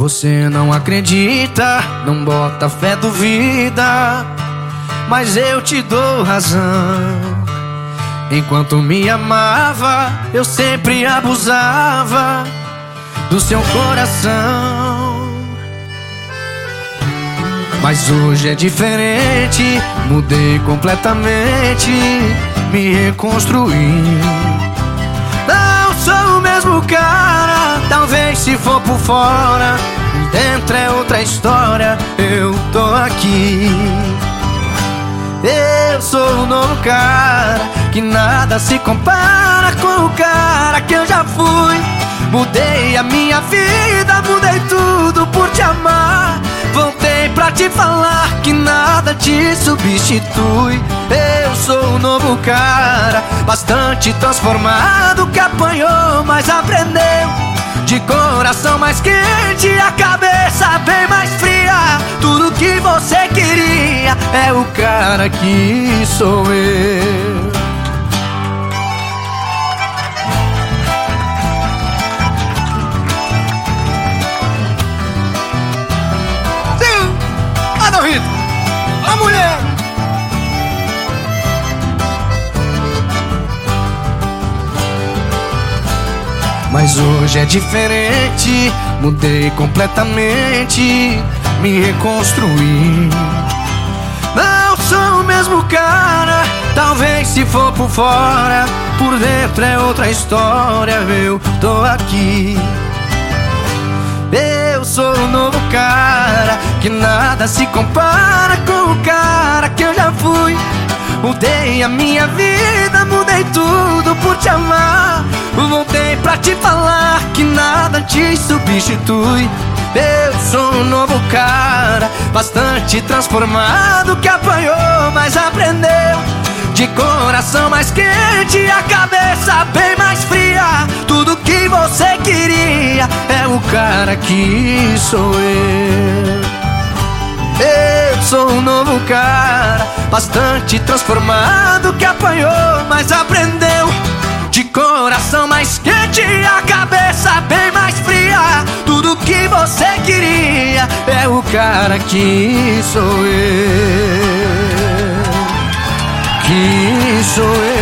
Você não acredita, não bota fé, duvida, mas eu te dou razão. Enquanto me amava, eu sempre abusava do seu coração. Mas hoje é diferente, mudei completamente, me reconstruí. Não sou o mesmo cara, talvez se for por fora, dentro é outra história, eu tô aqui. Eu sou o novo cara que nada se compara com o cara que eu já fui. Mudei a minha vida, mudei tudo por te amar. Voltei pra te falar que nada te substitui. Eu sou o novo cara, bastante transformado, que apanhou, mas aprendeu. Coração mais quente, a cabeça bem mais fria. Tudo que você queria é o cara que sou eu. A mulher! Mas hoje é diferente, mudei completamente, me reconstruí. Não sou o mesmo cara, talvez se for por fora, por dentro é outra história. Eu tô aqui. Eu sou o novo cara, que nada se compara Mudei a minha vida, mudei tudo por te amar. Voltei pra te falar que nada te substitui. Eu sou um novo cara, bastante transformado, que apanhou, mas aprendeu. De coração mais quente, a cabeça bem mais fria. Tudo que você queria é o cara que sou eu. Eu sou um novo cara, bastante transformado, que apanhou, mas aprendeu. De coração mais quente, a cabeça bem mais fria. Tudo que você queria é o cara que sou eu. Que sou eu.